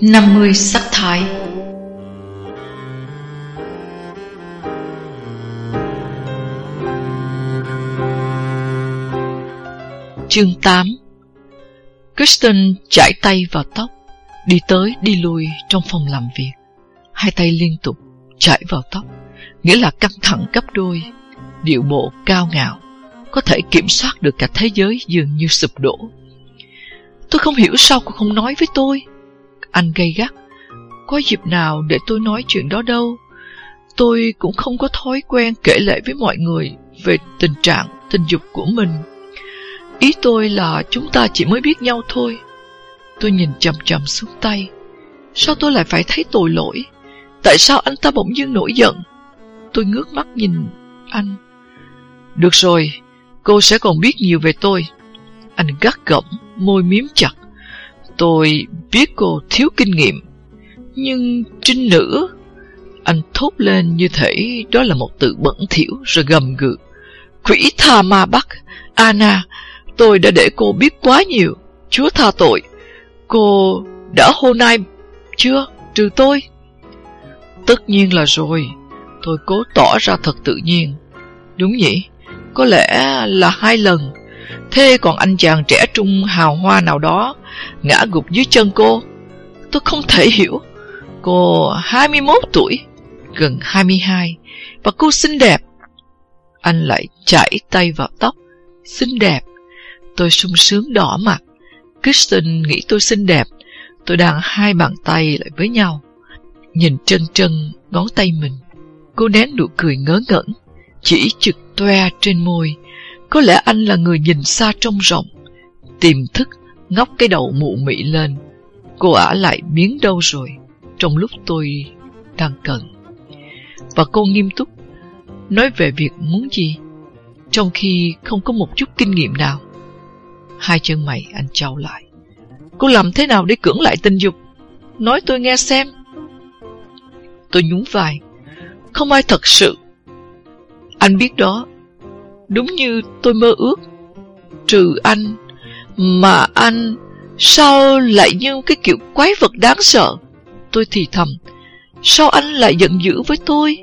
50 sắc thái. Chương 8 Kristen chải tay vào tóc, Đi tới đi lui trong phòng làm việc. Hai tay liên tục chải vào tóc, Nghĩa là căng thẳng gấp đôi, Điệu bộ cao ngạo, Có thể kiểm soát được cả thế giới dường như sụp đổ. Tôi không hiểu sao cô không nói với tôi. Anh gây gắt. Có dịp nào để tôi nói chuyện đó đâu. Tôi cũng không có thói quen kể lệ với mọi người Về tình trạng, tình dục của mình. Ý tôi là chúng ta chỉ mới biết nhau thôi. Tôi nhìn chầm chầm xuống tay. Sao tôi lại phải thấy tội lỗi? Tại sao anh ta bỗng dưng nổi giận? Tôi ngước mắt nhìn anh. Được rồi, Cô sẽ còn biết nhiều về tôi. Anh gắt gỏng, Môi miếm chặt. Tôi biết cô thiếu kinh nghiệm. Nhưng trinh nữ, Anh thốt lên như thể Đó là một từ bẩn thỉu Rồi gầm gừ. Quỷ tha ma bắc Anna, Tôi đã để cô biết quá nhiều. Chúa tha tội, Cô đã hôn ai chưa, Trừ tôi? Tất nhiên là rồi, Tôi cố tỏ ra thật tự nhiên. Đúng nhỉ, Có lẽ là hai lần. Thế còn anh chàng trẻ trung hào hoa nào đó, Ngã gục dưới chân cô, Tôi không thể hiểu. Cô 21 tuổi, Gần 22 Và cô xinh đẹp. Anh lại chảy tay vào tóc, Xinh đẹp. Tôi sung sướng đỏ mặt. Kristen nghĩ tôi xinh đẹp. Tôi đang hai bàn tay lại với nhau. Nhìn chân chân ngón tay mình, Cô nén nụ cười ngớ ngẩn, Chỉ trực toe trên môi. Có lẽ anh là người nhìn xa trông rộng Tìm thức ngóc cái đầu mụ mị lên. Cô ả lại biến đâu rồi, Trong lúc tôi đang cần. Và cô nghiêm túc Nói về việc muốn gì, Trong khi không có một chút kinh nghiệm nào. Hai chân mày anh trao lại. Cô làm thế nào để cưỡng lại tình dục? Nói tôi nghe xem. Tôi nhún vai. Không ai thật sự. Anh biết đó Đúng như tôi mơ ước. Trừ anh, Mà anh Sao lại như cái kiểu quái vật đáng sợ? Tôi thì thầm, Sao anh lại giận dữ với tôi?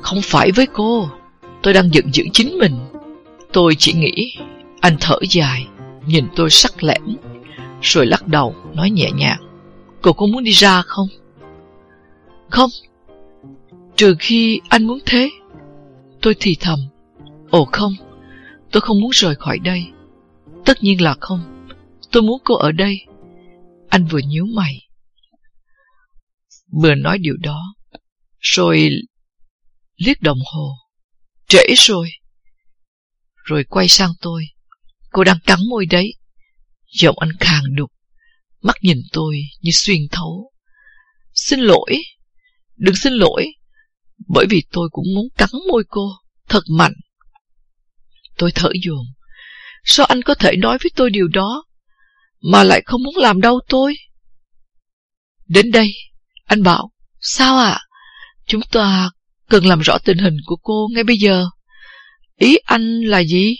Không phải với cô, Tôi đang giận dữ chính mình. Tôi chỉ nghĩ, Anh thở dài, Nhìn tôi sắc lẻm, Rồi lắc đầu, nói nhẹ nhàng. Cô có muốn đi ra không? Không. Trừ khi anh muốn thế. Tôi thì thầm Ồ, không, Tôi không muốn rời khỏi đây. Tất nhiên là không, Tôi muốn cô ở đây. Anh vừa nhíu mày. Vừa nói điều đó, Rồi liếc đồng hồ. Trễ rồi. Rồi quay sang tôi. Cô đang cắn môi đấy. Giọng anh khàn đục. Mắt nhìn tôi như xuyên thấu. Xin lỗi. Đừng xin lỗi. Bởi vì tôi cũng muốn cắn môi cô. Thật mạnh. Tôi thở dồn. Sao anh có thể nói với tôi điều đó, Mà lại không muốn làm đau tôi? Đến đây, Anh bảo, Sao ạ? Chúng ta cần làm rõ tình hình của cô ngay bây giờ. Ý anh là gì?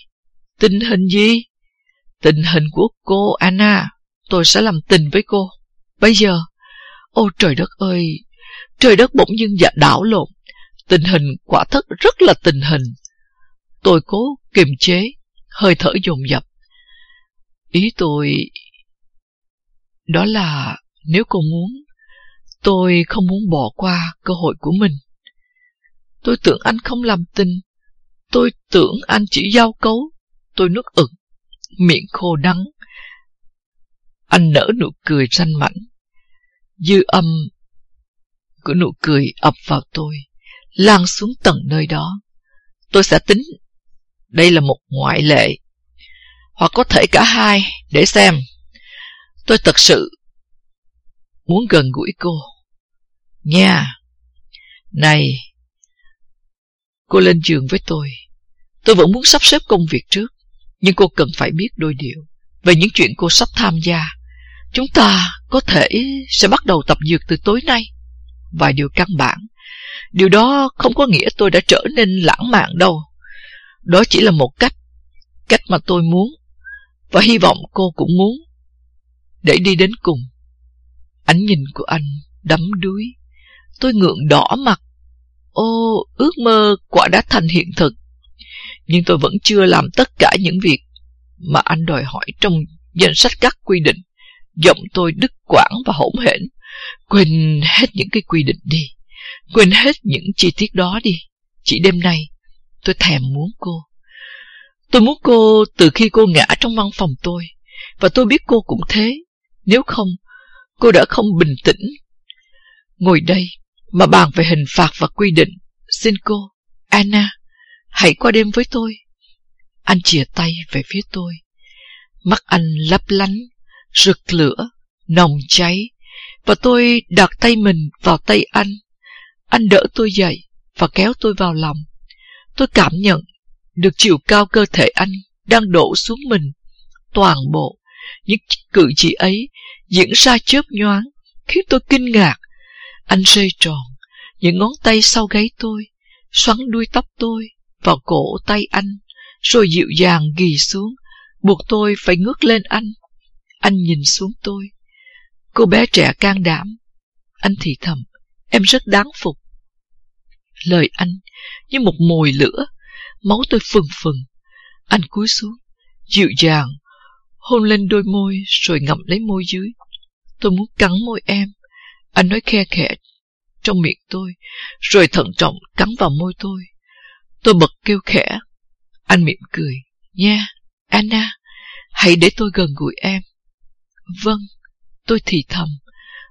Tình hình gì? Tình hình của cô, Anna. Tôi sẽ làm tình với cô. Bây giờ, ô trời đất ơi, Trời đất bỗng dưng dạ đảo lộn. Tình hình quả thật rất là tình hình. Tôi cố kiềm chế, Hơi thở dồn dập. Ý tôi Đó là Nếu cô muốn, Tôi không muốn bỏ qua cơ hội của mình. Tôi tưởng anh không làm tình, Tôi tưởng anh chỉ giao cấu, Tôi nuốt ực Miệng khô đắng. Anh nở nụ cười ranh mảnh. Dư âm Của nụ cười ập vào tôi, Lan xuống tầng nơi đó. Tôi sẽ tính đây là một ngoại lệ. Hoặc có thể cả hai, Để xem. Tôi thật sự Muốn gần gũi cô. Nha. Này, Cô lên giường với tôi. Tôi vẫn muốn sắp xếp công việc trước, Nhưng cô cần phải biết đôi điều Về những chuyện cô sắp tham gia. Chúng ta có thể sẽ bắt đầu tập dược từ tối nay. Vài điều căn bản. Điều đó không có nghĩa tôi đã trở nên lãng mạn đâu. Đó chỉ là một cách Cách mà tôi muốn Và hy vọng cô cũng muốn Để đi đến cùng Ánh nhìn của anh đắm đuối. Tôi ngượng đỏ mặt. Ô, ước mơ quả đã thành hiện thực. Nhưng tôi vẫn chưa làm tất cả những việc mà anh đòi hỏi trong danh sách các quy định. Giọng tôi đứt quãng và hỗn hển. Quên hết những cái quy định đi. Quên hết những chi tiết đó đi. Chỉ đêm nay, tôi thèm muốn cô. Tôi muốn cô từ khi cô ngã trong văn phòng tôi. Và tôi biết cô cũng thế. Nếu không, cô đã không bình tĩnh. Ngồi đây mà bàn về hình phạt và quy định. Xin cô, Anna, hãy qua đêm với tôi. Anh chìa tay về phía tôi. Mắt anh lấp lánh, rực lửa, nồng cháy. Và tôi đặt tay mình vào tay anh. Anh đỡ tôi dậy và kéo tôi vào lòng. Tôi cảm nhận được chiều cao cơ thể anh đang đổ xuống mình. Toàn bộ, những cử chỉ ấy diễn ra chớp nhoáng, khiến tôi kinh ngạc. Anh rơi tròn, những ngón tay sau gáy tôi, xoắn đuôi tóc tôi vào cổ tay anh, rồi dịu dàng ghi xuống, buộc tôi phải ngước lên anh. Anh nhìn xuống tôi. Cô bé trẻ can đảm. Anh thì thầm, em rất đáng phục. Lời anh như một mồi lửa, máu tôi phừng phừng. Anh cúi xuống, dịu dàng, hôn lên đôi môi rồi ngậm lấy môi dưới. Tôi muốn cắn môi em. Anh nói khe khẽ trong miệng tôi, rồi thận trọng cắn vào môi tôi. Tôi bật kêu khẽ. Anh mỉm cười. Nha, Anna, hãy để tôi gần gũi em. Vâng, tôi thì thầm.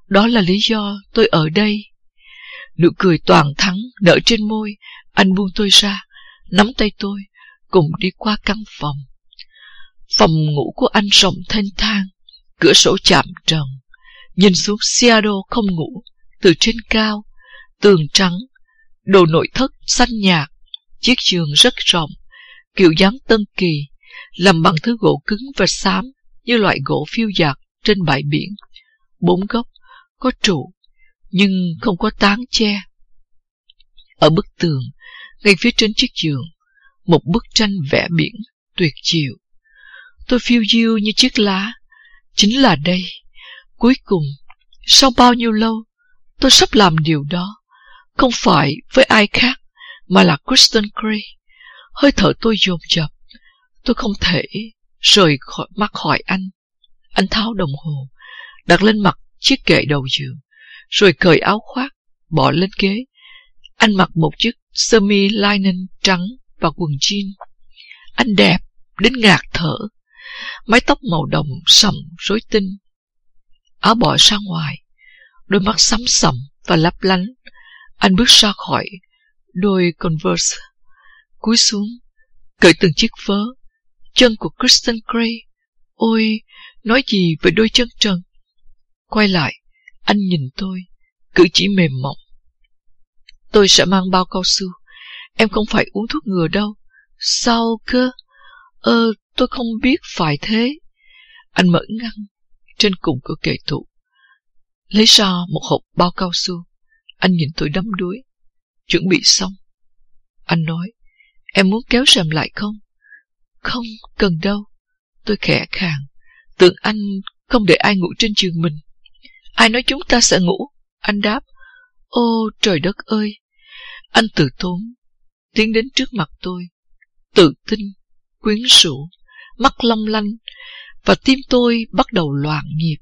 Đó là lý do tôi ở đây. Nụ cười toàn thắng nở trên môi, anh buông tôi ra, nắm tay tôi, cùng đi qua căn phòng. Phòng ngủ của anh rộng thanh thang, cửa sổ chạm trần. Nhìn xuống Seattle không ngủ, từ trên cao, tường trắng, đồ nội thất xanh nhạt, chiếc giường rất rộng, kiểu dáng tân kỳ, làm bằng thứ gỗ cứng và xám như loại gỗ phiêu dạt trên bãi biển. Bốn góc có trụ, nhưng không có tán che. Ở bức tường, ngay phía trên chiếc giường, một bức tranh vẽ biển tuyệt chiều. Tôi phiêu diêu như chiếc lá. Chính là đây. Cuối cùng, sau bao nhiêu lâu, tôi sắp làm điều đó. Không phải với ai khác, mà là Kristen Gray. Hơi thở tôi dồn dập. Tôi không thể rời khỏi mắt khỏi anh. Anh tháo đồng hồ, đặt lên mặt chiếc kệ đầu giường, rồi cởi áo khoác, bỏ lên ghế. Anh mặc một chiếc sơ mi linen trắng và quần jean. Anh đẹp đến ngạt thở mái tóc màu đồng sầm rối tinh. Áo bỏ ra ngoài, đôi mắt sắm sầm và lấp lánh. Anh bước ra khỏi đôi Converse, cúi xuống, cởi từng chiếc vớ. Chân của Kristen Gray, ôi, nói gì về đôi chân trần. Quay lại, anh nhìn tôi, cử chỉ mềm mỏng. Tôi sẽ mang bao cao su. Em không phải uống thuốc ngừa đâu. Sao cơ? Ờ, Tôi không biết phải thế. Anh mở ngăn trên cùng của kệ tủ. Lấy ra một hộp bao cao su. Anh nhìn tôi đắm đuối. Chuẩn bị xong. Anh nói, em muốn kéo rèm lại không? Không, cần đâu. Tôi khẽ khàng. Tưởng anh không để ai ngủ trên giường mình. Ai nói chúng ta sẽ ngủ? Anh đáp. Ô trời đất ơi! Anh tự tốn, tiến đến trước mặt tôi, tự tin, quyến rũ mắt long lanh, và tim tôi bắt đầu loạn nhịp.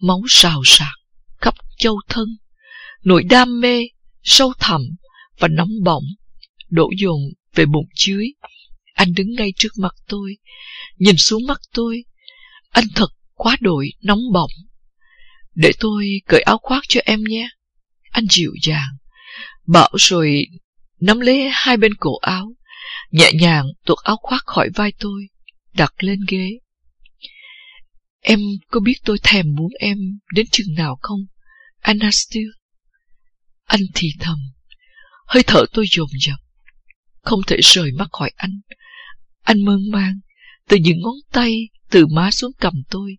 Máu rào rạc, khắp châu thân, nỗi đam mê, sâu thẳm và nóng bỏng, đổ dồn về bụng dưới. Anh đứng ngay trước mặt tôi, nhìn xuống mắt tôi. Anh thật quá đổi nóng bỏng. Để tôi cởi áo khoác cho em nhé. Anh dịu dàng, bảo rồi nắm lấy hai bên cổ áo, nhẹ nhàng tuột áo khoác khỏi vai tôi đặt lên ghế. Em có biết tôi thèm muốn em đến chừng nào không, Anastil? Anh thì thầm, hơi thở tôi dồn dập, không thể rời mắt khỏi anh. Anh mơn mang. từ những ngón tay, từ má xuống cầm tôi.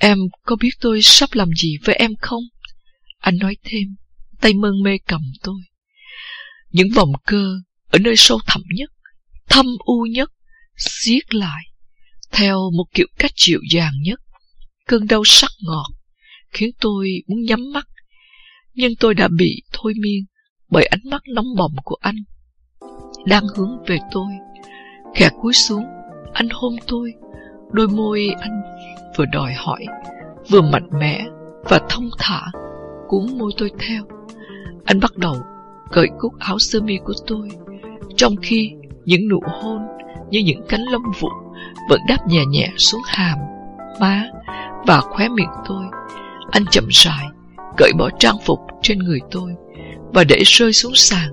Em có biết tôi sắp làm gì với em không? Anh nói thêm, tay mơn mê cầm tôi. Những vòng cơ ở nơi sâu thẳm nhất, thâm u nhất, siết lại theo một kiểu cách dịu dàng nhất. Cơn đau sắc ngọt, khiến tôi muốn nhắm mắt, nhưng tôi đã bị thôi miên bởi ánh mắt nóng bỏng của anh đang hướng về tôi. Khẽ cúi xuống, anh hôn tôi, đôi môi anh vừa đòi hỏi, vừa mạnh mẽ và thông thả, cuốn môi tôi theo. Anh bắt đầu cởi cúc áo sơ mi của tôi, trong khi những nụ hôn như những cánh lông vũ vẫn đáp nhẹ nhẹ xuống hàm, má và khóe miệng tôi. Anh chậm rãi cởi bỏ trang phục trên người tôi và để rơi xuống sàn.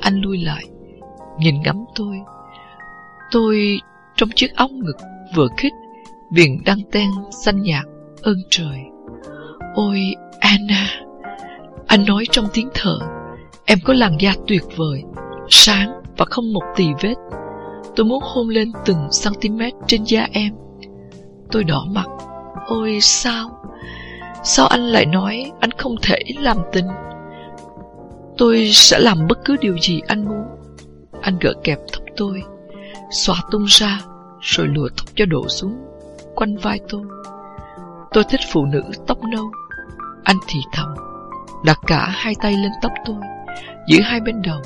Anh lui lại, nhìn ngắm tôi. Tôi trong chiếc áo ngực vừa khít, viền đăng ten xanh nhạt, ơn trời. Ôi, Anna! Anh nói trong tiếng thở, em có làn da tuyệt vời, sáng và không một tì vết. Tôi muốn hôn lên từng cm trên da em. Tôi đỏ mặt. Ôi sao? Sao anh lại nói anh không thể làm tình? Tôi sẽ làm bất cứ điều gì anh muốn. Anh gỡ kẹp tóc tôi, xòa tung ra, rồi lùa tóc cho đổ xuống, quanh vai tôi. Tôi thích phụ nữ tóc nâu. Anh thì thầm, đặt cả hai tay lên tóc tôi, giữ hai bên đầu.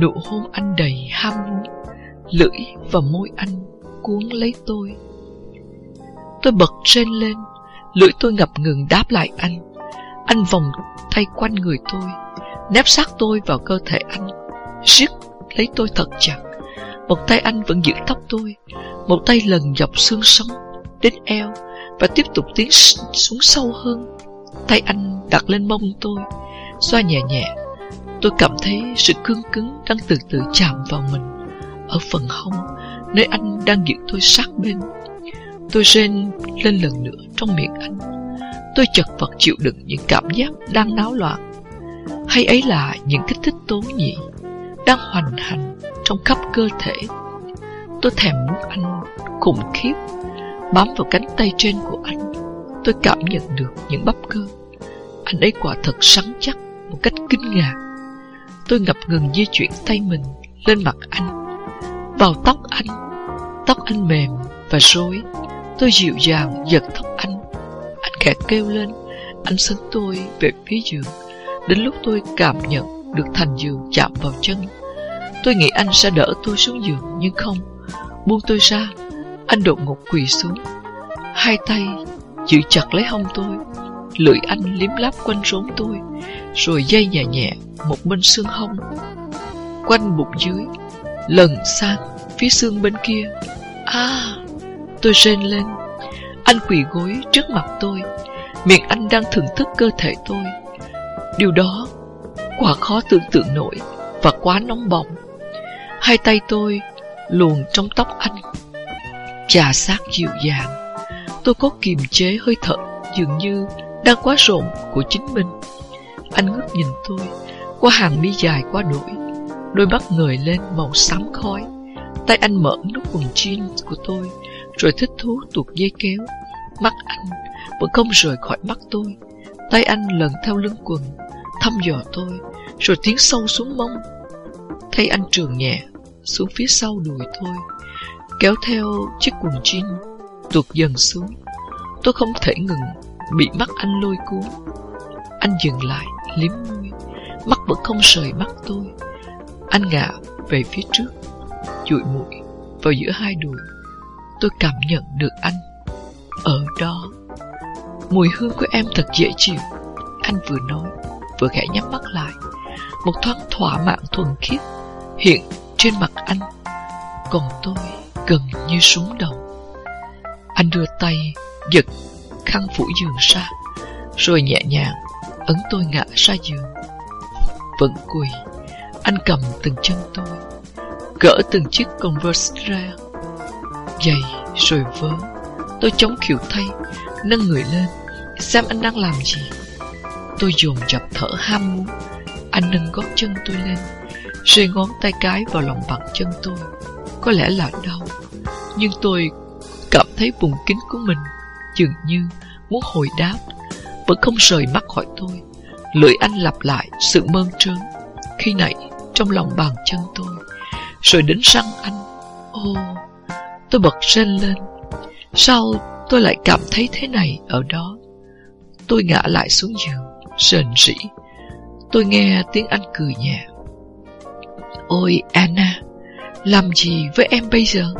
Nụ hôn anh đầy ham muốn, lưỡi và môi anh cuốn lấy tôi. Tôi bật trên lên, lưỡi tôi ngập ngừng đáp lại anh. Anh vòng tay quanh người tôi, nép sát tôi vào cơ thể anh, siết lấy tôi thật chặt. Một tay anh vẫn giữ tóc tôi, một tay lần dọc xương sống đến eo và tiếp tục tiến xuống sâu hơn. Tay anh đặt lên mông tôi, xoa nhẹ nhẹ. Tôi cảm thấy sự cương cứng đang từ từ chạm vào mình ở phần hông, nơi anh đang giữ tôi sát bên. Tôi rên lên lần nữa trong miệng anh. Tôi chật vật chịu đựng những cảm giác đang náo loạn. Hay ấy là những kích thích tốn nhị đang hoành hành trong khắp cơ thể. Tôi thèm muốn anh khủng khiếp, bám vào cánh tay trên của anh. Tôi cảm nhận được những bắp cơ. Anh ấy quả thật sắn chắc một cách kinh ngạc. Tôi ngập ngừng di chuyển tay mình lên mặt anh, vào tóc anh. Tóc anh mềm và rối. Tôi dịu dàng giật tóc anh. Anh khẽ kêu lên. Anh sấn tôi về phía giường. Đến lúc tôi cảm nhận được thành giường chạm vào chân Tôi nghĩ anh sẽ đỡ tôi xuống giường, Nhưng không. Buông tôi ra, Anh đột ngột quỳ xuống. Hai tay giữ chặt lấy hông tôi, Lưỡi anh liếm láp quanh rốn tôi, Rồi dây nhẹ nhẹ Một bên xương hông, Quanh bụng dưới, Lần sang phía xương bên kia. À Tôi rên lên. Anh quỳ gối trước mặt tôi, Miệng anh đang thưởng thức cơ thể tôi. Điều đó quả khó tưởng tượng nổi Và quá nóng bỏng. Hai tay tôi luồn trong tóc anh trà sát dịu dàng. Tôi có kiềm chế hơi thở Dường như đang quá rộn của chính mình. Anh ngước nhìn tôi, Qua hàng mi dài quá nổi Đôi mắt ngời lên màu xám khói. Tay anh mở nút quần jean của tôi, Rồi thích thú tuột dây kéo. Mắt anh vẫn không rời khỏi mắt tôi. Tay anh lần theo lưng quần, Thăm dò tôi, Rồi tiến sâu xuống mông. Thấy anh trường nhẹ xuống phía sau đùi tôi, kéo theo chiếc quần jean tuột dần xuống. Tôi không thể ngừng, bị mắt anh lôi cuốn. Anh dừng lại, liếm môi, mắt vẫn không rời mắt tôi. Anh ngả về phía trước, Chụi mũi vào giữa hai đùi. Tôi cảm nhận được anh ở đó. Mùi hương của em thật dễ chịu. Anh vừa nói, vừa khẽ nhắm mắt lại. Một thoáng thỏa mãn thuần khiết hiện trên mặt anh. Còn tôi gần như súng đầu Anh đưa tay giật khăn phủ giường ra, Rồi nhẹ nhàng ấn tôi ngã ra giường. Vẫn quỳ Anh cầm từng chân tôi, Gỡ từng chiếc Converse ra. Giày rồi vớ, Tôi chống khỉu thay Nâng người lên, Xem anh đang làm gì. Tôi dồn dập thở ham muốn, Anh nâng gót chân tôi lên suy ngón tay cái vào lòng bàn chân tôi. Có lẽ là đau Nhưng tôi cảm thấy vùng kính của mình Dường như muốn hồi đáp. Vẫn không rời mắt khỏi tôi Lưỡi anh lặp lại sự mơn trớn. Khi nãy trong lòng bàn chân tôi Rồi đến răng anh. Ô Tôi bật rên lên. Sao tôi lại cảm thấy thế này ở đó? Tôi ngã lại xuống giường, sền rỉ. Tôi nghe tiếng anh cười nhẹ. Ôi Anna, làm gì với em bây giờ?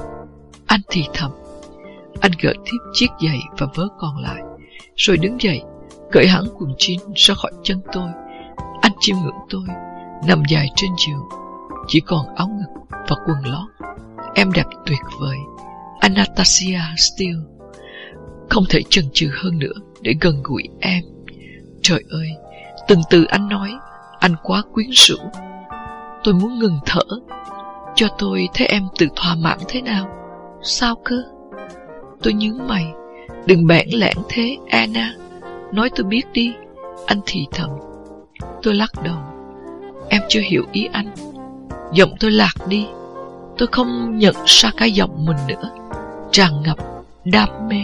Anh thì thầm. Anh gỡ tiếp chiếc giày và vớ còn lại, rồi đứng dậy, cởi hẳn quần jean ra khỏi chân tôi. Anh chiêm ngưỡng tôi, nằm dài trên giường, chỉ còn áo ngực và quần lót. Em đẹp tuyệt vời, Anastasia Steele. Không thể chần chừ hơn nữa để gần gũi em. Trời ơi, từng từ anh nói, anh quá quyến rũ. Tôi muốn ngừng thở, cho tôi thấy em tự thỏa mãn thế nào. Sao cơ? Tôi nhướng mày, đừng bẽn lẽn thế, Anna. Nói tôi biết đi, anh thì thầm. Tôi lắc đầu. Em chưa hiểu ý anh. Giọng tôi lạc đi. Tôi không nhận ra cái giọng mình nữa. Tràn ngập, đam mê.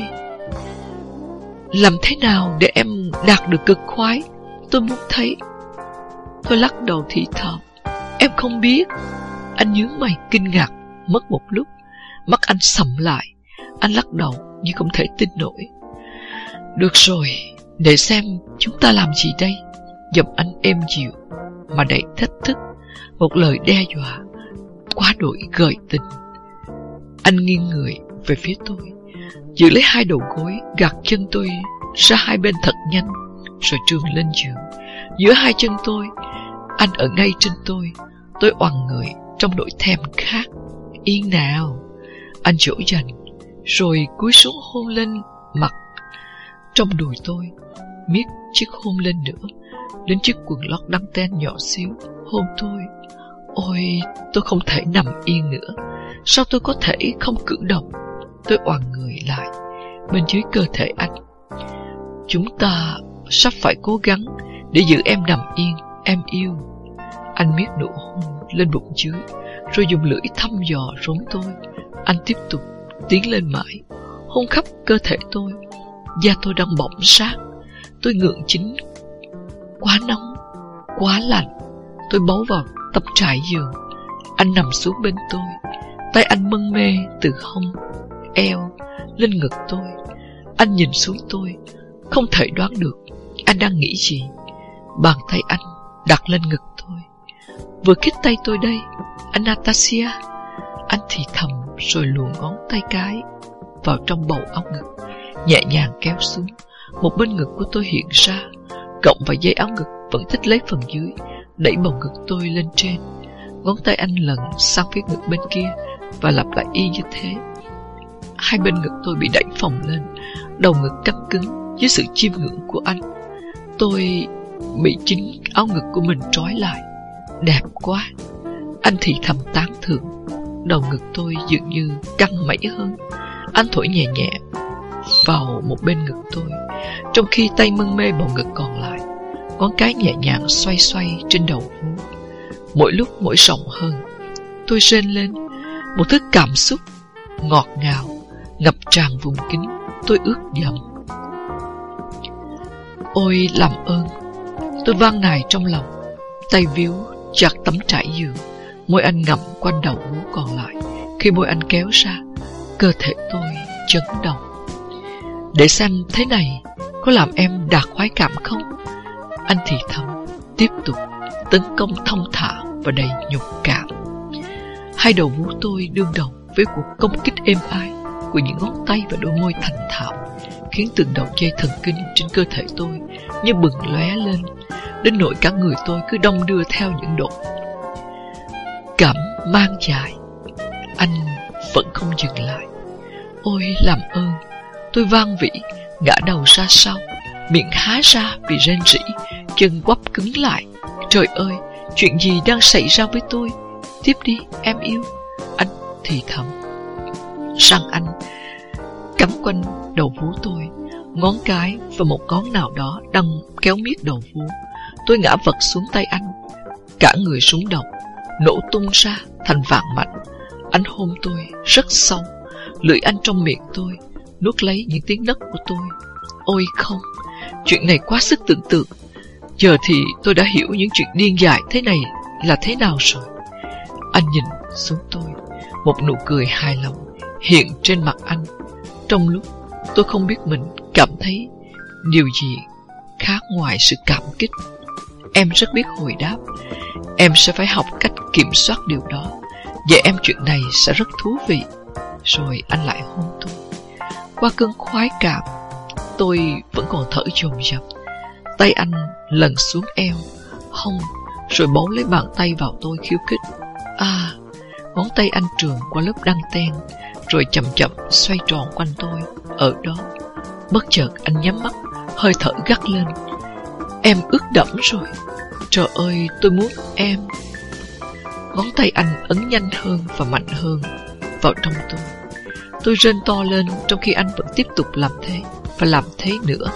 Làm thế nào để em đạt được cực khoái? Tôi muốn thấy. Tôi lắc đầu thì thầm. Em không biết. Anh nhướng mày kinh ngạc, mất một lúc. Mắt anh sầm lại. Anh lắc đầu như không thể tin nổi. Được rồi, để xem chúng ta làm gì đây. Giọng anh êm dịu, mà đầy thách thức. Một lời đe dọa, quá đổi gợi tình. Anh nghiêng người về phía tôi, giữ lấy hai đầu gối, gạt chân tôi ra hai bên thật nhanh, rồi trường lên giường. Giữa hai chân tôi, anh ở ngay trên tôi, tôi oằn người trong nỗi thèm khát. Yên nào, anh dỗ dành, rồi cúi xuống hôn lên mặt trong đùi tôi, miết chiếc hôn lên nữa, đến chiếc quần lót đăng ten nhỏ xíu, hôn tôi. Ôi, tôi không thể nằm yên nữa. Sao tôi có thể không cử động? Tôi oằn người lại, bên dưới cơ thể anh. Chúng ta sắp phải cố gắng để giữ em nằm yên, em yêu. Anh miết nụ hôn lên bụng dưới, rồi dùng lưỡi thăm dò rốn tôi. Anh tiếp tục tiến lên mãi, hôn khắp cơ thể tôi. Da tôi đang bỏng sát, tôi ngượng chính. Quá nóng, quá lạnh. Tôi bấu vào tập trải giường. Anh nằm xuống bên tôi, tay anh mân mê từ hông, eo, lên ngực tôi. Anh nhìn xuống tôi, không thể đoán được anh đang nghĩ gì. Bàn tay anh đặt lên ngực. Vừa khít tay tôi đây, Anastasia. Anh thì thầm rồi luồn ngón tay cái vào trong bầu áo ngực, nhẹ nhàng kéo xuống. Một bên ngực của tôi hiện ra, cộng và dây áo ngực vẫn thích lấy phần dưới, đẩy bầu ngực tôi lên trên. Ngón tay anh lần sang phía ngực bên kia và lặp lại y như thế. Hai bên ngực tôi bị đẩy phồng lên, đầu ngực căng cứng dưới sự chiêm ngưỡng của anh. Tôi bị chính áo ngực của mình trói lại. Đẹp quá. Anh thì thầm tán thưởng. Đầu ngực tôi dường như căng mẩy hơn. Anh thổi nhẹ nhẹ vào một bên ngực tôi, trong khi tay mân mê bầu ngực còn lại. Ngón cái nhẹ nhàng xoay xoay trên đầu vú. Mỗi lúc mỗi rộng hơn. Tôi rên lên, một thứ cảm xúc ngọt ngào ngập tràn vùng kính. Tôi ước dầm. Ôi làm ơn, tôi vang nài trong lòng, tay víu chặt tấm trải giường, môi anh ngậm quanh đầu vú còn lại. Khi môi anh kéo ra, cơ thể tôi chấn động. Để xem thế này có làm em đạt khoái cảm không? Anh thì thầm, tiếp tục tấn công thông thả và đầy nhục cảm. Hai đầu vú tôi đương đầu với cuộc công kích êm ái của những ngón tay và đôi môi thành thạo, khiến từng đầu dây thần kinh trên cơ thể tôi như bừng lóe lên, đến nỗi cả người tôi cứ đông đưa theo những đột Cảm mang dài, anh vẫn không dừng lại. Ôi làm ơn, tôi vang vĩ, ngã đầu ra sau, miệng há ra vì rên rỉ, chân quắp cứng lại. Trời ơi, chuyện gì đang xảy ra với tôi? Tiếp đi, em yêu. Anh thì thầm. Răng anh cắm quanh đầu vú tôi, ngón cái và một ngón nào đó đang kéo miết đầu vú. Tôi ngã vật xuống tay anh, cả người súng động, nổ tung ra thành vạn mảnh. Anh hôn tôi rất sâu, lưỡi anh trong miệng tôi, nuốt lấy những tiếng nấc của tôi. Ôi không, chuyện này quá sức tưởng tượng. Giờ thì tôi đã hiểu những chuyện điên dại thế này là thế nào rồi. Anh nhìn xuống tôi, một nụ cười hài lòng hiện trên mặt anh. Trong lúc tôi không biết mình cảm thấy điều gì khác ngoài sự cảm kích. Em rất biết hồi đáp. Em sẽ phải học cách kiểm soát điều đó. Dạy em chuyện này sẽ rất thú vị. Rồi anh lại hôn tôi. Qua cơn khoái cảm, tôi vẫn còn thở dồn dập. Tay anh lần xuống eo, hông, rồi bấu lấy bàn tay vào tôi khiêu khích. À, ngón tay anh trường qua lớp đăng ten, rồi chậm chậm xoay tròn quanh tôi. Ở đó, bất chợt anh nhắm mắt, hơi thở gắt lên. Em ướt đẫm rồi. Trời ơi, tôi muốn em. Ngón tay anh ấn nhanh hơn và mạnh hơn vào trong tôi. Tôi rên to lên trong khi anh vẫn tiếp tục làm thế và làm thế nữa.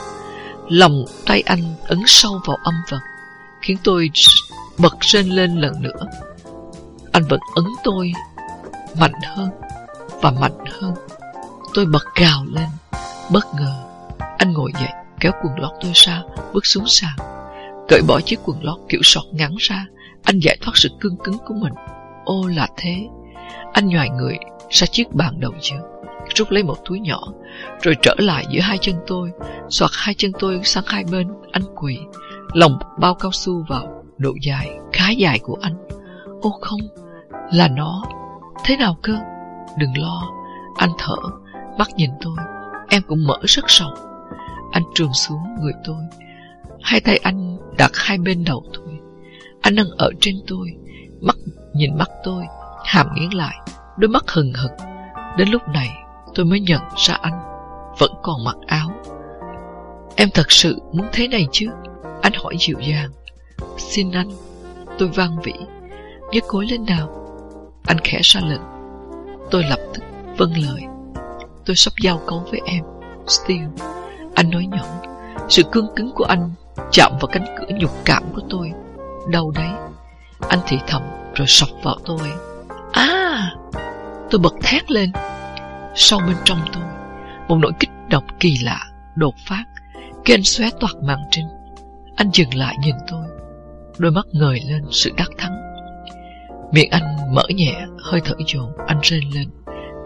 Lòng tay anh ấn sâu vào âm vật, khiến tôi bật rên lên lần nữa. Anh vẫn ấn tôi mạnh hơn và mạnh hơn. Tôi bật gào lên, bất ngờ. Anh ngồi dậy, kéo quần lót tôi ra, bước xuống sàn. Cởi bỏ chiếc quần lót kiểu sọt ngắn ra, anh giải thoát sự cương cứng của mình. Ô là thế. Anh nhòi người ra chiếc bàn đầu giường, rút lấy một túi nhỏ, rồi trở lại giữa hai chân tôi, soạt hai chân tôi sang hai bên, anh quỳ, lồng bao cao su vào độ dài, khá dài của anh. Ô không, là nó. Thế nào cơ? Đừng lo. Anh thở, mắt nhìn tôi. Em cũng mở rất rộng. Anh trường xuống người tôi. Hai tay anh đặt hai bên đầu tôi. Anh nâng ở trên tôi, mắt nhìn mắt tôi, hàm nghiến lại, đôi mắt hừng hực. Đến lúc này, tôi mới nhận ra anh vẫn còn mặc áo. Em thật sự muốn thế này chứ? Anh hỏi dịu dàng. Xin anh, tôi vang vĩ, nhớ cối lên nào. Anh khẽ ra lệnh. Tôi lập tức vâng lời. Tôi sắp giao cấu với em, still anh nói nhỏ, sự cương cứng của anh chạm vào cánh cửa nhục cảm của tôi. Đâu đấy? Anh thì thầm rồi sọc vào tôi. À! Tôi bật thét lên. Sau bên trong tôi, một nỗi kích động kỳ lạ, đột phát, khi anh xóe toạc màn trinh. Anh dừng lại nhìn tôi, đôi mắt ngời lên sự đắc thắng. Miệng anh mở nhẹ, hơi thở dồn, anh rên lên.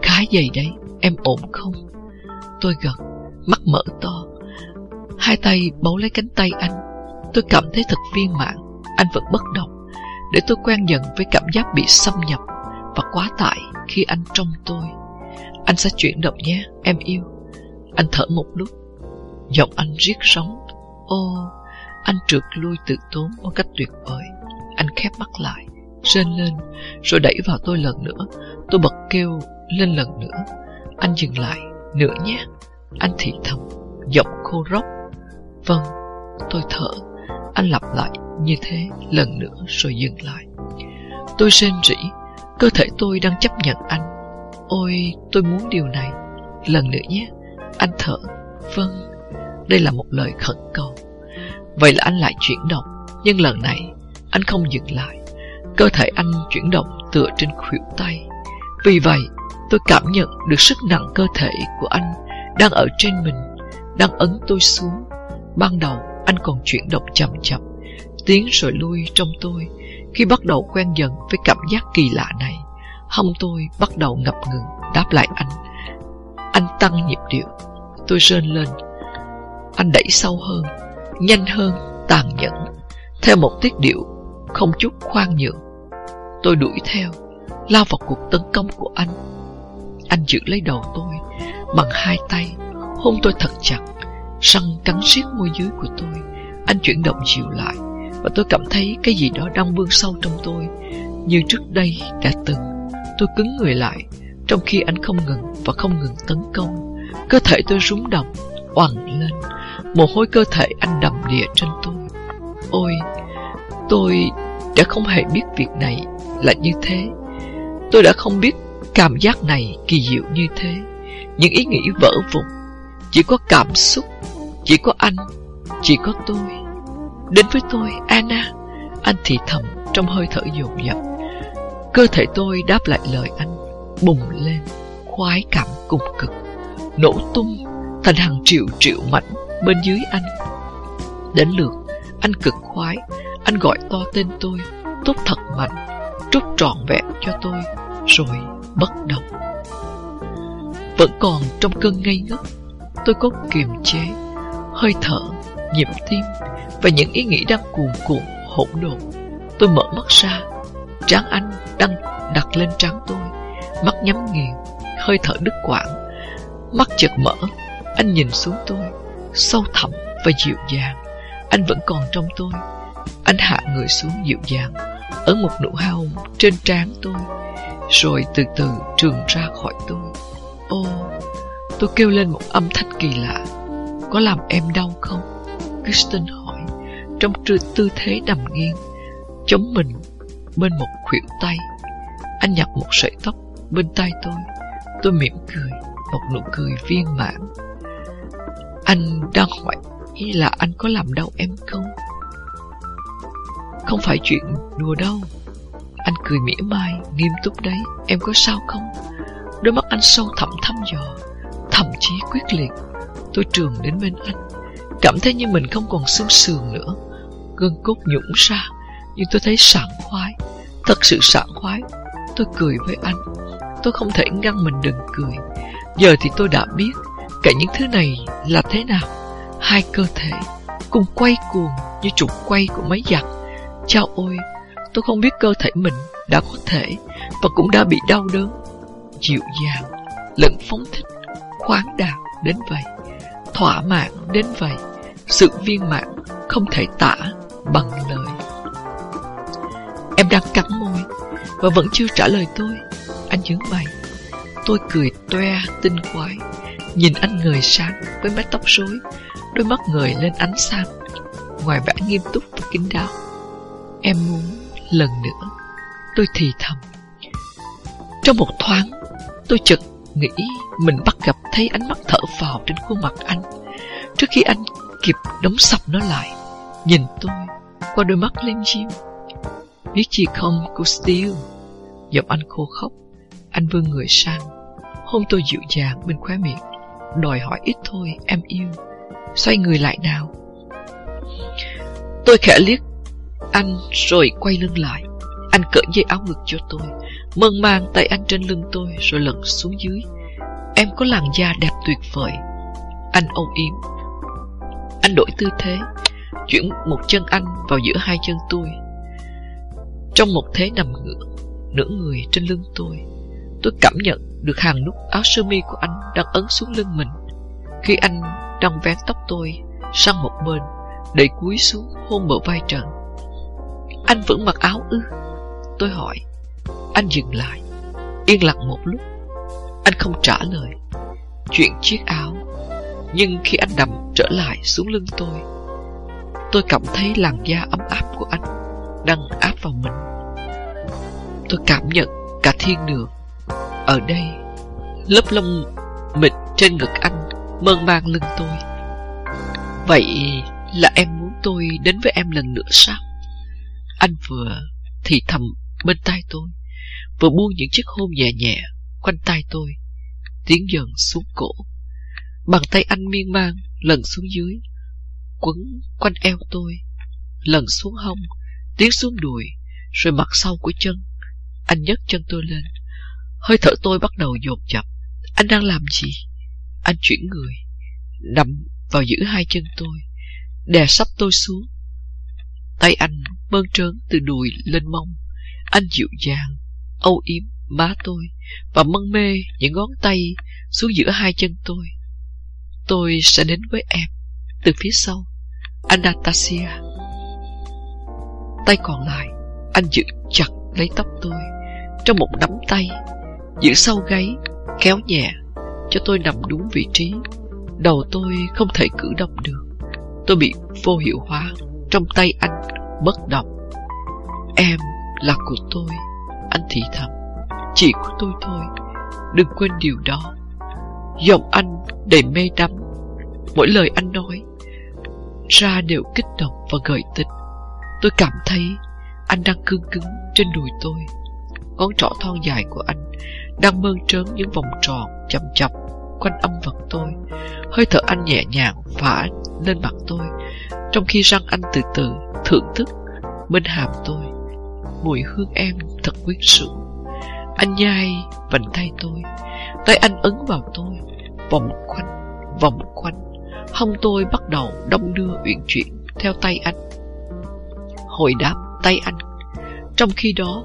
Khá dày đấy, em ổn không? Tôi gật, mắt mở to. Hai tay bấu lấy cánh tay anh. Tôi cảm thấy thật viên mãn, anh vẫn bất động. Để tôi quen dần với cảm giác bị xâm nhập và quá tải khi anh trong tôi. Anh sẽ chuyển động nhé, em yêu. Anh thở một lúc. Giọng anh riết sóng. Ô, anh trượt lui tự tốn một cách tuyệt vời. Anh khép mắt lại, rên lên, rồi đẩy vào tôi lần nữa. Tôi bật kêu lên lần nữa. Anh dừng lại, nữa nhé. Anh thì thầm, giọng khô róc. Vâng, tôi thở. Anh lặp lại như thế lần nữa rồi dừng lại. Tôi rên rỉ, cơ thể tôi đang chấp nhận anh. Ôi, tôi muốn điều này. Lần nữa nhé. Anh thở. Vâng, đây là một lời khẩn cầu. Vậy là anh lại chuyển động, nhưng lần này anh không dừng lại. Cơ thể anh chuyển động tựa trên khuỷu tay. Vì vậy, tôi cảm nhận được sức nặng cơ thể của anh đang ở trên mình, đang ấn tôi xuống. Ban đầu, anh còn chuyển động chậm chậm, tiến rồi lui trong tôi. Khi bắt đầu quen dần với cảm giác kỳ lạ này, hông tôi bắt đầu ngập ngừng đáp lại anh. Anh tăng nhịp điệu, tôi rên lên. Anh đẩy sâu hơn, nhanh hơn, tàn nhẫn, theo một tiết điệu không chút khoan nhượng. Tôi đuổi theo, lao vào cuộc tấn công của anh. Anh giữ lấy đầu tôi bằng hai tay, hôn tôi thật chặt, răng cắn siết môi dưới của tôi. Anh chuyển động dịu lại, và tôi cảm thấy cái gì đó đang vươn sâu trong tôi, như trước đây đã từng. Tôi cứng người lại, trong khi anh không ngừng và không ngừng tấn công. Cơ thể tôi rúng động, oằn lên, mồ hôi cơ thể anh đầm đìa trên tôi. Ôi, tôi đã không hề biết việc này là như thế. Tôi đã không biết cảm giác này kỳ diệu như thế. Những ý nghĩ vỡ vụn, chỉ có cảm xúc, chỉ có anh, chỉ có tôi. Đến với tôi, Anna, anh thì thầm trong hơi thở dồn dập. Cơ thể tôi đáp lại lời anh, bùng lên, khoái cảm cùng cực, nổ tung thành hàng triệu triệu mảnh bên dưới anh. Đến lượt, anh cực khoái, anh gọi to tên tôi, tốt thật mạnh, trút trọn vẹn cho tôi, rồi bất động. Vẫn còn trong cơn ngây ngất, tôi có kiềm chế, hơi thở nhịp tim và những ý nghĩ đang cuồn cuộn hỗn độn. Tôi mở mắt ra, Tráng anh đang đặt lên trán tôi, mắt nhắm nghiền, hơi thở đứt quãng. Mắt chợt mở, anh nhìn xuống tôi, sâu thẳm và dịu dàng. Anh vẫn còn trong tôi. Anh hạ người xuống dịu dàng, ở một nụ hôn trên trán tôi, rồi từ từ trường ra khỏi tôi. Ô, tôi kêu lên một âm thanh kỳ lạ. Có làm em đau không? Kristen hỏi, trong tư thế nằm nghiêng, chống mình bên một khuỷu tay. Anh nhặt một sợi tóc bên tay tôi. Tôi mỉm cười, một nụ cười viên mãn. Anh đang hỏi là anh có làm đau em không? Không phải chuyện đùa đâu. Anh cười mỉa mai, nghiêm túc đấy. Em có sao không? Đôi mắt anh sâu thẳm thăm dò, thậm chí quyết liệt. Tôi trường đến bên anh, cảm thấy như mình không còn xương sườn nữa. Gân cốt nhũng ra, nhưng tôi thấy sảng khoái, thật sự sảng khoái. Tôi cười với anh, tôi không thể ngăn mình đừng cười. Giờ thì tôi đã biết cả những thứ này là thế nào. Hai cơ thể cùng quay cuồng như trục quay của máy giặt. Chao ôi, tôi không biết cơ thể mình đã có thể và cũng đã bị đau đớn, dịu dàng, lẫn phóng thích, khoáng đạt đến vậy, thỏa mãn đến vậy, sự viên mãn không thể tả bằng lời. Em đang cắn môi và vẫn chưa trả lời tôi. Anh nhớ mày. Tôi cười toe tinh quái, nhìn anh người sáng với mái tóc rối, đôi mắt người lên ánh sáng, ngoài vẻ nghiêm túc và kín đáo. Em muốn lần nữa, tôi thì thầm. Trong một thoáng, tôi chợt nghĩ mình bắt gặp thấy ánh mắt thở vào trên khuôn mặt anh, trước khi anh kịp đóng sập nó lại, nhìn tôi qua đôi mắt lên chim. Biết gì không, cô Steele? Giọng anh khô khóc, anh vươn người sang, hôn tôi dịu dàng bên khóe miệng, đòi hỏi ít thôi, em yêu. Xoay người lại nào. Tôi khẽ liếc anh rồi quay lưng lại. Anh cởi dây áo ngực cho tôi, mơn mang tay anh trên lưng tôi rồi lật xuống dưới. Em có làn da đẹp tuyệt vời. Anh âu yếm. Anh đổi tư thế, chuyển một chân anh vào giữa hai chân tôi. Trong một thế nằm ngửa, nửa người trên lưng tôi, tôi cảm nhận được hàng nút áo sơ mi của anh đang ấn xuống lưng mình. Khi anh đang vén tóc tôi sang một bên, đẩy cúi xuống hôn bờ vai Trần. Anh vẫn mặc áo ư? Tôi hỏi. Anh dừng lại, yên lặng một lúc. Anh không trả lời. Chuyện chiếc áo. Nhưng khi anh nằm trở lại xuống lưng tôi, tôi cảm thấy làn da ấm áp của anh đang áp vào mình. Tôi cảm nhận cả thiên đường. Ở đây, lớp lông mịt trên ngực anh mơn mang lưng tôi. Vậy là em muốn tôi đến với em lần nữa sao? Anh vừa thì thầm bên tai tôi, vừa buông những chiếc hôn nhẹ nhẹ quanh tay tôi, tiến dần xuống cổ. Bàn tay anh miên man lần xuống dưới, quấn quanh eo tôi, lần xuống hông, tiến xuống đùi, rồi mặt sau của chân. Anh nhấc chân tôi lên, hơi thở tôi bắt đầu dồn dập. Anh đang làm gì? Anh chuyển người, nằm vào giữa hai chân tôi, đè sắp tôi xuống. Tay anh bơn trớn từ đùi lên mông. Anh dịu dàng, âu yếm má tôi và mân mê những ngón tay xuống giữa hai chân tôi. Tôi sẽ đến với em từ phía sau. Anastasia. Tay còn lại, anh giữ chặt lấy tóc tôi trong một nắm tay, giữ sau gáy, kéo nhẹ cho tôi nằm đúng vị trí. Đầu tôi không thể cử động được. Tôi bị vô hiệu hóa trong tay anh bất động. Em là của tôi, anh thì thầm. Chỉ của tôi thôi, đừng quên điều đó. Giọng anh đầy mê đắm. Mỗi lời anh nói ra đều kích động và gợi tình. Tôi cảm thấy anh đang cương cứng trên đùi tôi. Ngón trỏ thon dài của anh đang mơn trớn những vòng tròn chậm chậm quanh âm vật tôi. Hơi thở anh nhẹ nhàng phả lên mặt tôi, trong khi răng anh từ từ thưởng thức bên hàm tôi. Mùi hương em thật quyến rũ. Anh nhai vành tay tôi, tay anh ấn vào tôi, vòng quanh, vòng quanh. Hông tôi bắt đầu đông đưa uyển chuyển theo tay anh. Hồi đáp tay anh. Trong khi đó,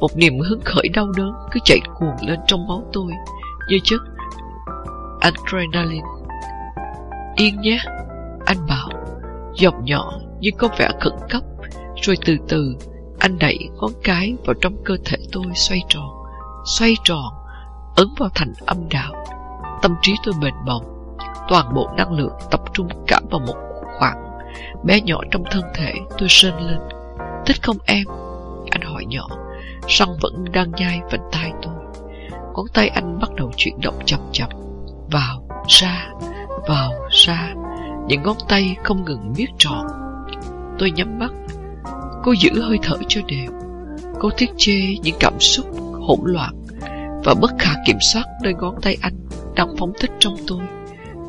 một niềm hứng khởi đau đớn cứ chạy cuồng lên trong máu tôi như chất adrenaline. Yên nhé, anh bảo, giọng nhỏ nhưng có vẻ khẩn cấp, rồi từ từ anh đẩy ngón cái vào trong cơ thể tôi xoay tròn, xoay tròn, ấn vào thành âm đạo. Tâm trí tôi bền bồng, toàn bộ năng lượng tập trung cả vào một khoảng bé nhỏ trong thân thể tôi sơn lên. Thích không em? Anh hỏi nhỏ, răng vẫn đang nhai vành tay tôi. Ngón tay anh bắt đầu chuyển động chậm chậm, vào, ra, vào, ra. Những ngón tay không ngừng miết tròn. Tôi nhắm mắt, cô giữ hơi thở cho đều. Cô thiết chê những cảm xúc hỗn loạn và bất khả kiểm soát nơi ngón tay anh đang phóng thích trong tôi,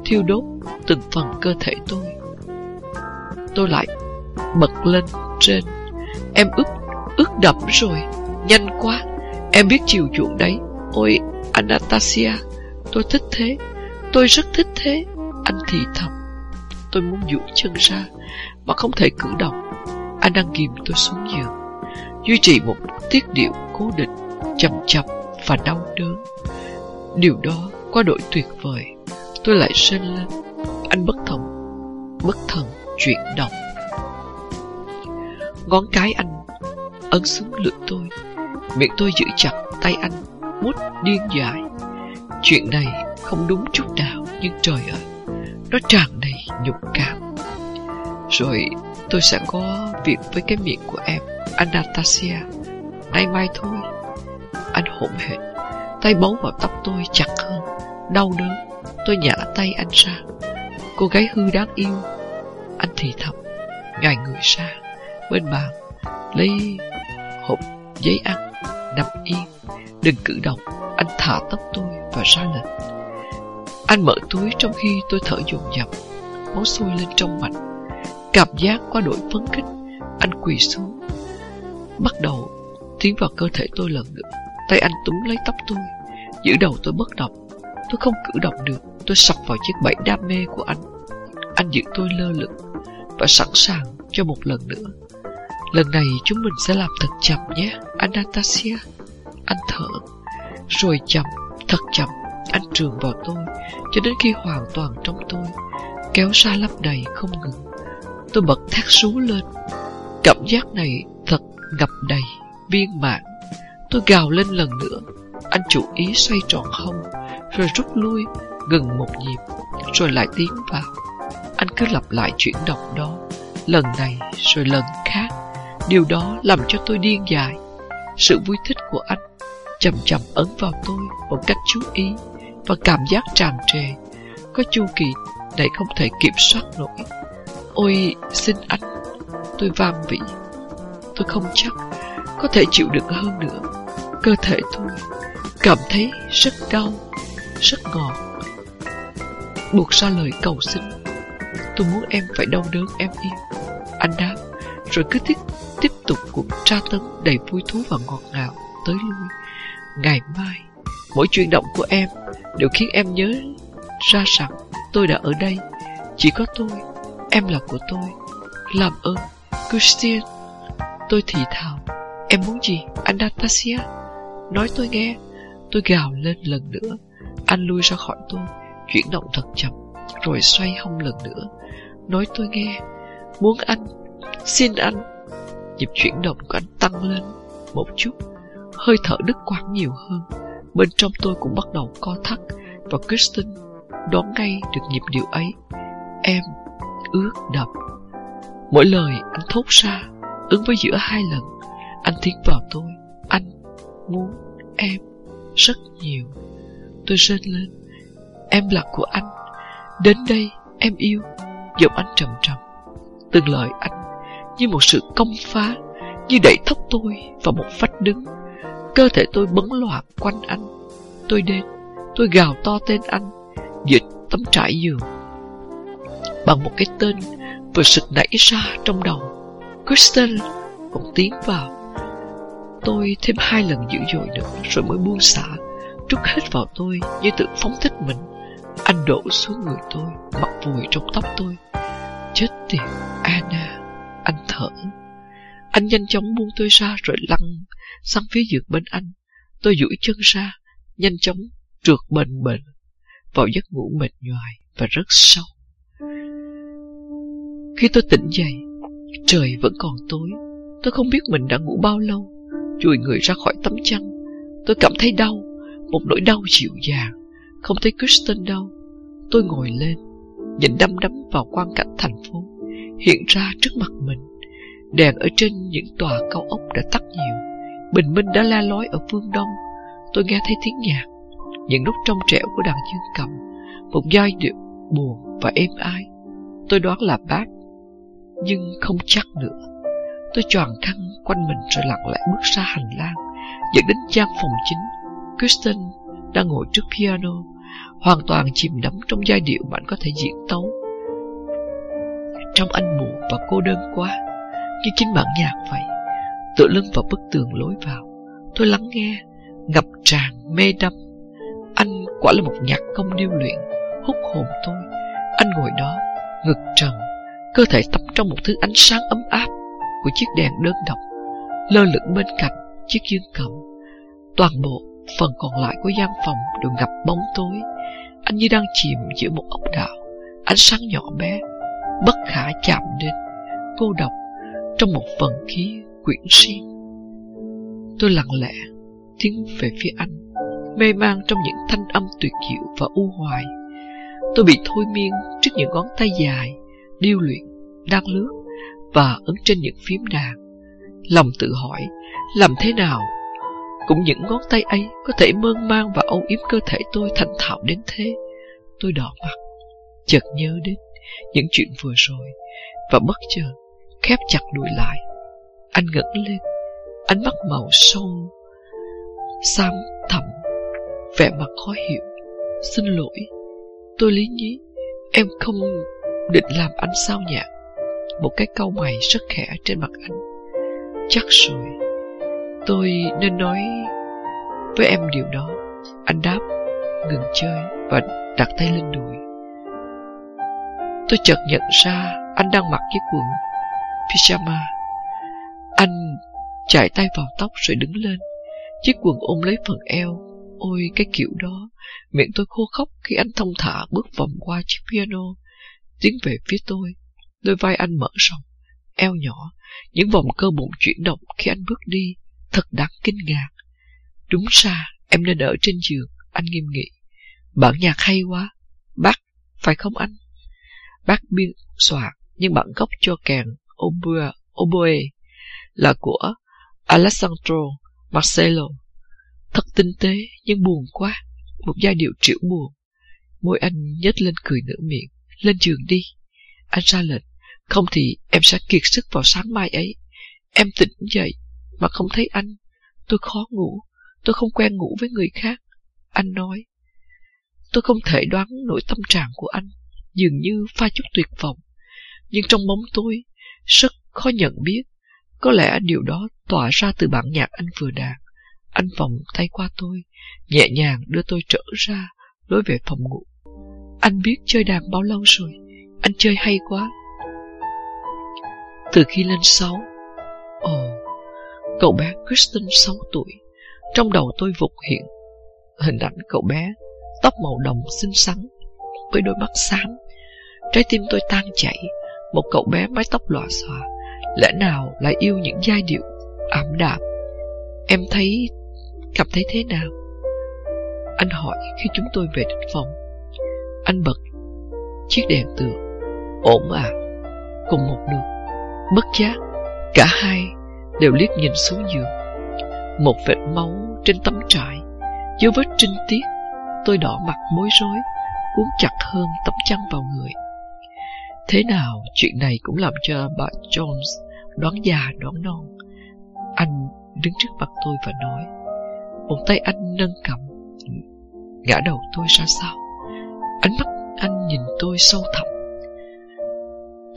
thiêu đốt từng phần cơ thể tôi. Tôi lại bật lên trên. Em ướt, ướt đẫm rồi, nhanh quá. Em biết chiều chuộng đấy. Ôi, Anastasia, tôi thích thế. Tôi rất thích thế. Anh thì thầm. Tôi muốn duỗi chân ra, mà không thể cử động. Anh đang kìm tôi xuống giường. Duy trì một tiết điệu cố định, chậm chậm và đau đớn. Điều đó quá đổi tuyệt vời. Tôi lại rên lên. Anh bất thần, bất thần chuyển động. Ngón cái anh ấn xuống lưỡi tôi. Miệng tôi giữ chặt tay anh, mút điên dại. Chuyện này không đúng chút nào, nhưng trời ơi, nó tràn đầy nhục cảm. Rồi tôi sẽ có việc với cái miệng của em, Anastasia. Nay mai thôi. Anh hỗn hển, tay bấu vào tóc tôi chặt hơn, đau đớn. Tôi nhả tay anh ra. Cô gái hư đáng yêu. Anh thì thầm, ngài người ra, bên bàn, lấy hộp giấy ăn, nằm yên, đừng cử động. Anh thả tóc tôi và ra lệnh. Anh mở túi trong khi tôi thở dồn dập, máu sôi lên trong mạch. Cảm giác quá đổi phấn khích, anh quỳ xuống, bắt đầu tiến vào cơ thể tôi lần nữa. Tay anh túm lấy tóc tôi, giữ đầu tôi bất động. Tôi không cử động được, tôi sập vào chiếc bẫy đam mê của anh. Anh giữ tôi lơ lửng và sẵn sàng cho một lần nữa. Lần này chúng mình sẽ làm thật chậm nhé, Anastasia. Anh thở, rồi chậm, thật chậm, anh trường vào tôi, cho đến khi hoàn toàn trong tôi, kéo ra lấp đầy không ngừng. Tôi bật thét sú lên. Cảm giác này thật ngập đầy, viên mãn. Tôi gào lên lần nữa. Anh chủ ý xoay tròn hông, rồi rút lui, ngừng một nhịp, rồi lại tiến vào. Anh cứ lặp lại chuyển động đó, lần này rồi lần khác. Điều đó làm cho tôi điên dại. Sự vui thích của anh chậm chậm ấn vào tôi một cách chú ý và cảm giác tràn trề. Có chu kỳ này không thể kiểm soát nổi. Ôi, xin anh, tôi vàm vị. Tôi không chắc có thể chịu đựng hơn nữa. Cơ thể tôi cảm thấy rất đau, rất ngọt. Buộc ra lời cầu xin. Tôi muốn em phải đau đớn em yêu. Anh đáp, rồi cứ tiếp, tiếp tục cuộc tra tấn đầy vui thú và ngọt ngào tới lui. Ngày mai, mỗi chuyển động của em đều khiến em nhớ ra rằng tôi đã ở đây. Chỉ có tôi, em là của tôi. Làm ơn, Christian. Tôi thì thào. Em muốn gì, Anastasia? Nói tôi nghe. Tôi gào lên lần nữa. Anh lui ra khỏi tôi, chuyển động thật chậm, rồi xoay hông lần nữa. Nói tôi nghe. Muốn anh, xin anh. Nhịp chuyển động của anh tăng lên một chút. Hơi thở đứt quãng nhiều hơn. Bên trong tôi cũng bắt đầu co thắt và Kristen đón ngay được nhịp điệu ấy. Em ướt đập. Mỗi lời anh thốt ra ứng với giữa hai lần. Anh tiến vào tôi. Anh muốn em rất nhiều. Tôi rên lên. Em là của anh. Đến đây em yêu. Giọng anh trầm trầm. Từng lời anh như một sự công phá, như đẩy thốc tôi vào một vách đứng. Cơ thể tôi bấn loạn quanh anh. Tôi đến, tôi gào to tên anh, dịch tấm trải giường. Bằng một cái tên vừa sực nảy ra trong đầu. Kristen cũng tiến vào. Tôi thêm hai lần dữ dội nữa rồi mới buông xả, trút hết vào tôi như tự phóng thích mình. Anh đổ xuống người tôi mặc vùi trong tóc tôi Chết tiệt Anna Anh thở Anh nhanh chóng buông tôi ra rồi lăn sang phía giường bên anh Tôi duỗi chân ra Nhanh chóng trượt bền bền Vào giấc ngủ mệt nhoài Và rất sâu khi tôi tỉnh dậy, Trời vẫn còn tối. Tôi không biết mình đã ngủ bao lâu. Chùi người ra khỏi tấm chăn, Tôi cảm thấy đau, Một nỗi đau dịu dàng. Không thấy Kristen đâu. Tôi ngồi lên, Nhìn đăm đắm vào quang cảnh thành phố, Hiện ra trước mặt mình. Đèn ở trên những tòa cao ốc đã tắt nhiều. Bình minh đã la lói ở phương đông. Tôi nghe thấy tiếng nhạc, Những nốt trong trẻo của đàn dương cầm, Một giai điệu buồn và êm ái. Tôi đoán là bác nhưng không chắc nữa. Tôi tròn khăn quanh mình rồi lặng lẽ bước ra hành lang, Dẫn đến gian phòng chính. Kristen đang ngồi trước piano, Hoàn toàn chìm đắm trong giai điệu mà anh có thể diễn tấu. Trong anh buồn và cô đơn quá, Như chính bản nhạc vậy, Tựa lưng vào bức tường lối vào. Tôi lắng nghe, Ngập tràn mê đắm. Anh quả là một nhạc công điêu luyện, Hút hồn tôi. Anh ngồi đó, Ngực trần. Cơ thể tắm trong một thứ ánh sáng ấm áp Của chiếc đèn đơn độc. Lơ lửng bên cạnh chiếc dương cầm Toàn bộ phần còn lại của gian phòng đều ngập bóng tối. Anh như đang chìm giữa một ốc đảo. Ánh sáng nhỏ bé, Bất khả chạm đến. Cô độc Trong một phần khí quyển riêng Tôi lặng lẽ Tiến về phía anh, Mê man trong những thanh âm tuyệt diệu và u hoài. Tôi bị thôi miên trước những ngón tay dài Điêu luyện Đang lướt Và ấn trên những phím đàn Lòng tự hỏi, Làm thế nào Cũng những ngón tay ấy Có thể mơn man và âu yếm cơ thể tôi thành thạo đến thế. Tôi đỏ mặt, Chợt nhớ đến Những chuyện vừa rồi Và bất chợt khép chặt đuổi lại. Anh ngẩng lên, Ánh mắt màu sâu, Xám thẳm, Vẻ mặt khó hiểu. Xin lỗi, Tôi lý nhí, Em không định làm anh sao nhạc Một cái câu mày rất khẽ trên mặt anh. Chắc rồi. Tôi nên nói Với em điều đó. Anh đáp, Ngừng chơi Và đặt tay lên đùi. Tôi chợt nhận ra Anh đang mặc chiếc quần Pyjama. Anh chạy tay vào tóc rồi đứng lên. Chiếc quần ôm lấy phần eo. Ôi, cái kiểu đó. Miệng tôi khô khóc khi anh thông thả bước vòng qua chiếc piano. Tiến về phía tôi. Đôi vai anh mở rộng Eo nhỏ Những vòng cơ bụng chuyển động khi anh bước đi Thật đáng kinh ngạc. Đúng ra em nên ở trên giường Anh nghiêm nghị. Bản nhạc hay quá Bác, phải không anh? Bác biên soạn Nhưng bản gốc cho kèn oboe, oboe là của Alessandro Marcello. Thật tinh tế nhưng buồn quá Một giai điệu triệu buồn. Môi anh nhếch lên cười nửa miệng. Lên giường đi. Anh ra lệnh Không thì em sẽ kiệt sức vào sáng mai ấy. Em tỉnh dậy Mà không thấy anh. Tôi khó ngủ Tôi không quen ngủ với người khác. Anh nói Tôi không thể đoán nỗi tâm trạng của anh Dường như pha chút tuyệt vọng. Nhưng trong bóng tôi, Rất khó nhận biết Có lẽ điều đó tỏa ra từ bản nhạc anh vừa đàn. Anh vòng tay qua tôi, nhẹ nhàng đưa tôi trở ra, lối về phòng ngủ. Anh biết chơi đàn bao lâu rồi, anh chơi hay quá. Từ khi lên sáu, ồ, cậu bé Kristen sáu tuổi, trong đầu tôi vụt hiện hình ảnh cậu bé, tóc màu đồng xinh xắn, với đôi mắt xám. Trái tim tôi tan chảy, một cậu bé mái tóc lòa xòa, lẽ nào lại yêu những giai điệu ảm đạm. Em thấy Cảm thấy thế nào? Anh hỏi khi chúng tôi về đến phòng. Anh bật chiếc đèn tường. Ổn à? Cùng một lượt. Bất giác, cả hai đều liếc nhìn xuống giường. Một vệt máu trên tấm trải, dấu vết trinh tiết. Tôi đỏ mặt bối rối, cuốn chặt hơn tấm chăn vào người. Thế nào, chuyện này cũng làm cho bà Jones đoán già đoán non. Anh đứng trước mặt tôi và nói một tay anh nâng cầm Ngã đầu tôi ra sau Ánh mắt anh nhìn tôi sâu thẳm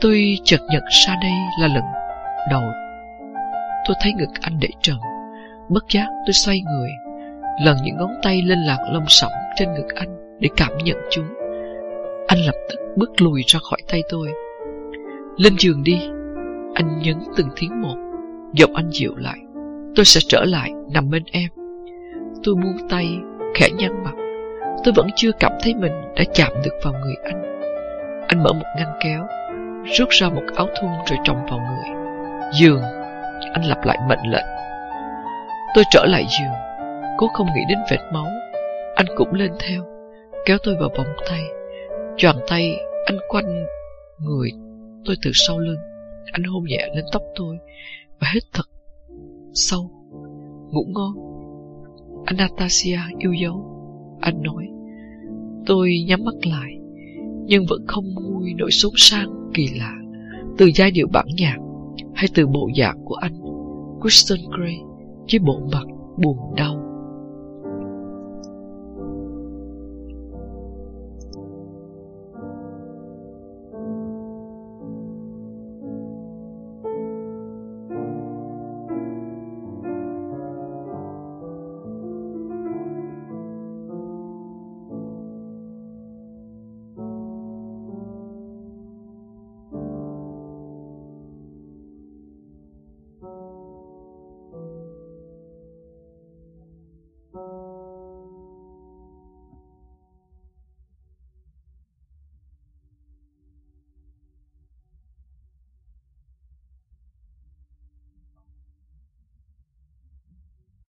Tôi chợt nhận ra đây là lần đầu Tôi thấy ngực anh để trần Bất giác tôi xoay người Lần những ngón tay lên lạc lông sẫm trên ngực anh Để cảm nhận chúng Anh lập tức bước lùi ra khỏi tay tôi. Lên giường đi. Anh nhấn từng tiếng một. Giọng anh dịu lại. Tôi sẽ trở lại nằm bên em. Tôi buông tay, khẽ nhăn mặt. Tôi vẫn chưa cảm thấy mình đã chạm được vào người anh. Anh mở một ngăn kéo, rút ra một áo thun rồi trồng vào người. Giường, anh lặp lại mệnh lệnh. Tôi trở lại giường, cố không nghĩ đến vệt máu. Anh cũng lên theo, kéo tôi vào vòng tay. Choàng tay anh quanh người tôi từ sau lưng. Anh hôn nhẹ lên tóc tôi và hít thật sâu. Ngủ ngon. Anastasia yêu dấu. Anh nói. Tôi nhắm mắt lại, nhưng vẫn không nguôi nỗi sốt sang kỳ lạ từ giai điệu bản nhạc hay từ bộ dạng của anh, Christian Grey, với bộ mặt buồn đau.